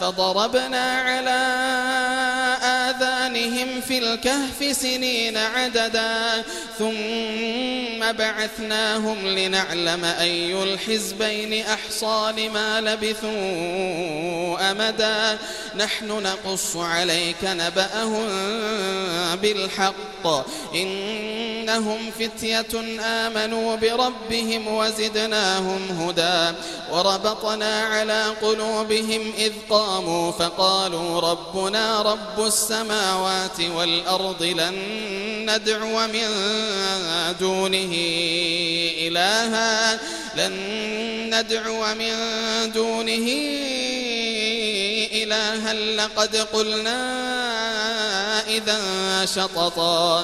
فضربنا على آذانهم في الكهف سنين عددا ثم بعثناهم لنعلم أي الحزبين أحصى لما لبثوا أمدا. نحن نقص عليك نبأهم بالحق. إنهم فتية آمنوا بربهم وزدناهم هدى. وربطنا على قلوبهم إذ قاموا فقالوا ربنا رب السماوات والأرض لن ندعو من دونه إلها. لن ندعو من دونه إلها. لقد قلنا إذا شططا.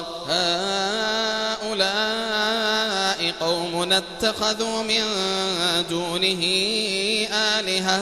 هؤلاء قوم اتخذوا من دونه آلهة.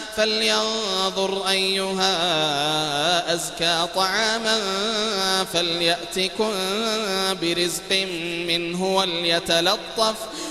فلينظر أيها أزكى طعاما فليأتكم برزق منه وليتلطف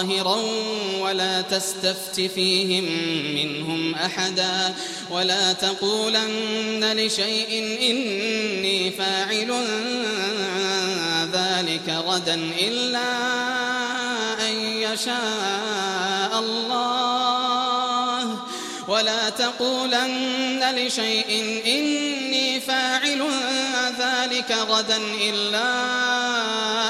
ظاهرا ولا تستفت فيهم منهم أحدا ولا تقولن لشيء إني فاعل ذلك غدا إلا أن يشاء الله ولا تقولن لشيء إني فاعل ذلك غدا إلا أن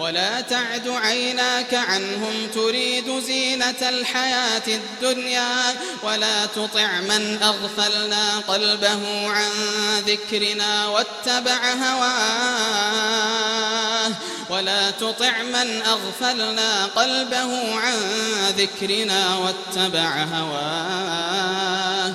ولا تعد عيناك عنهم تريد زينة الحياة الدنيا ولا تطع من أغفلنا قلبه عن ذكرنا واتبع هواه ولا تطع من أغفلنا قلبه عن ذكرنا واتبع هواه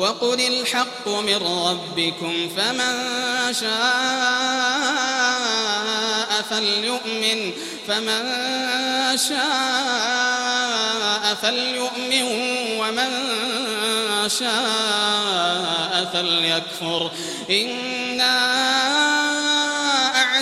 وقل الحق من ربكم فمن شاء فليؤمن فمن شاء فليؤمن ومن شاء فليكفر. إِنَّا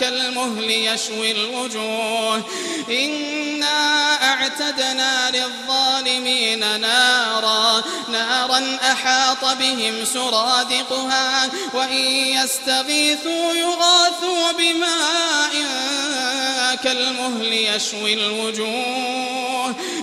كالمهل يشوي الوجوه. إنا أعتدنا للظالمين نارا. نارا أحاط بهم سرادقها. وإن يستغيثوا يغاثوا بماء. كالمهل يشوي الوجوه.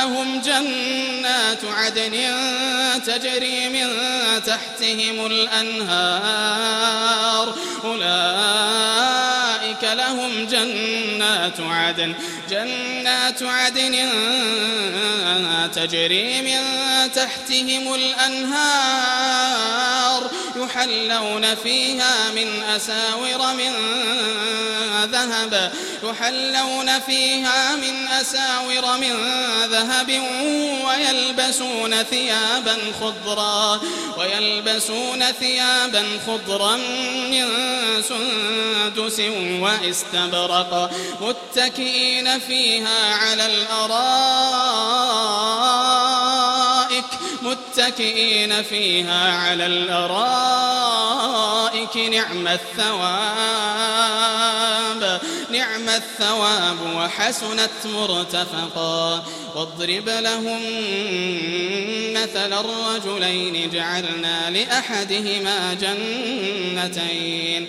لهم جنات عدن تجري من تحتهم الأنهار. أولئك لهم جنات عدن جنات عدن تجري من تحتهم الأنهار يحلون فيها من أساور من ذهب يحلون فيها من أساور من ذهب ويلبسون ثيابا خضرا ويلبسون ثيابا خضرا من سندس واستبرق متكئين فيها على الأرائك. متكئين فيها على الأرائك نعم الثواب نعم الثواب وحسنت مرتفقا. واضرب لهم مثل الرجلين جعلنا لأحدهما جنتين.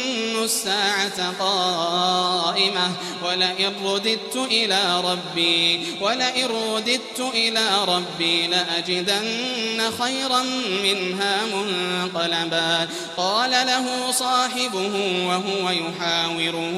الساعة قائمة. ولئن رددت إلى ربي ولئن رددت إلى ربي لأجدن خيرا منها منقلبا. قال له صاحبه وهو يحاوره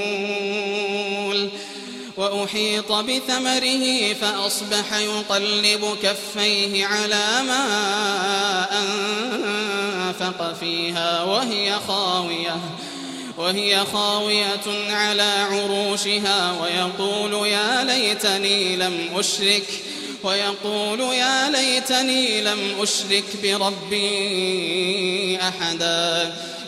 وأحيط بثمره فأصبح يقلب كفيه على ما أنفق فيها وهي خاوية وهي خاوية على عروشها ويقول يا ليتني لم أشرك ويقول يا ليتني لم أشرك بربي أحدا.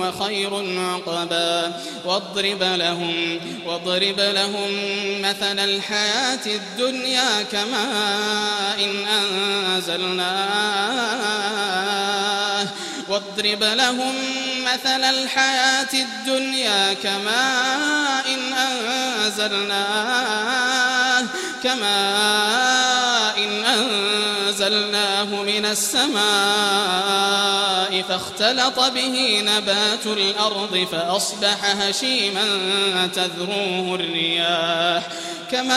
وخير عقبا. واضرب لهم واضرب لهم مثل الحياة الدنيا كماء إن أنزلناه. واضرب لهم مثل الحياة الدنيا كماء إن أنزلناه. كماء إن أنزلناه من السماء فاختلط به نبات الأرض فأصبح هشيما تذروه الرياح كماء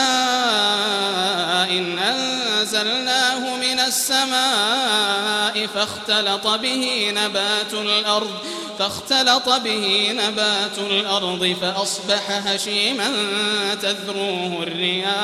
إن أنزلناه من السماء فاختلط به نبات الأرض فاختلط به نبات الأرض فأصبح هشيما تذروه الرياح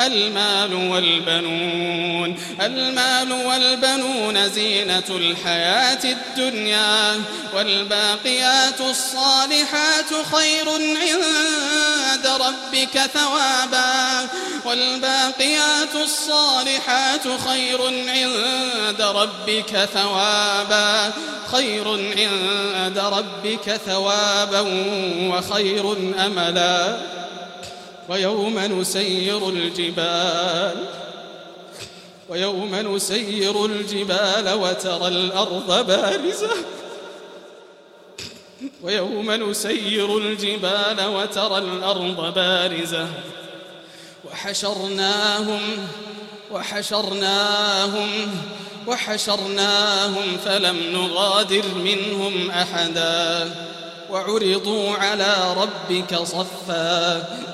المال والبنون المال والبنون زينة الحياة الدنيا والباقيات الصالحات خير عند ربك ثوابا والباقيات الصالحات خير عند ربك ثوابا خير عند ربك ثوابا وخير أملا. ويوم نسير الجبال ويوم نسير الجبال وترى الأرض بارزة. ويوم نسير الجبال وترى الأرض بارزة. وحشرناهم وحشرناهم وحشرناهم فلم نغادر منهم أحدا. وعرضوا على ربك صفا.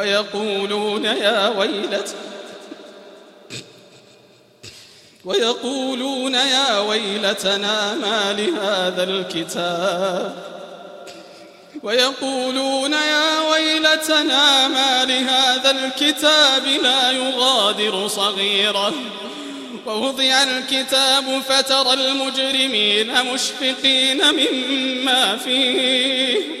ويقولون يا ويلت ويقولون يا ويلتنا ما لهذا الكتاب ويقولون يا ويلتنا ما لهذا الكتاب لا يغادر صغيرة ووضع الكتاب فترى المجرمين مشفقين مما فيه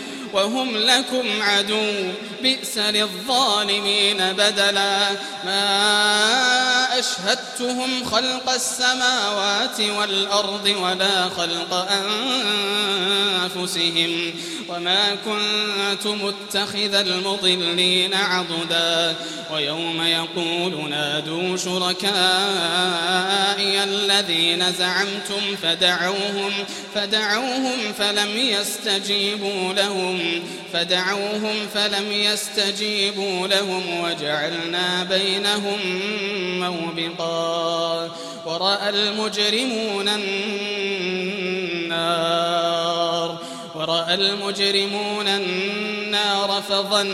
وهم لكم عدو بئس للظالمين بدلا. ما أشهدتهم خلق السماوات والأرض ولا خلق أنفسهم. وما كنت متخذ المضلين عضدا. ويوم يقول نادوا شركائي الذين زعمتم فدعوهم فدعوهم فلم يستجيبوا لهم فدعوهم فلم يستجيبوا لهم وجعلنا بينهم موبقا. ورأى المجرمون النار ورأى المجرمون النار فظنوا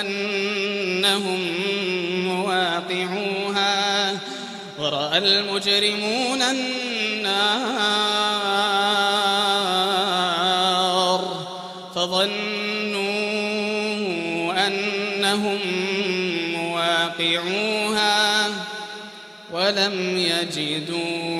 أنهم مواقعوها. ورأى المجرمون النار فظنوا أنهم مواقعوها. ولم يجدوا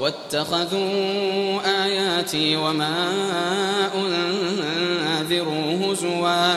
واتخذوا آياتي وما أنذروا هزوا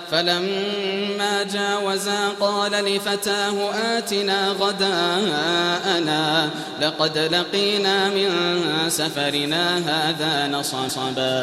فلما جاوزا قال لفتاه آتنا غداءنا لقد لقينا من سفرنا هذا نصصبا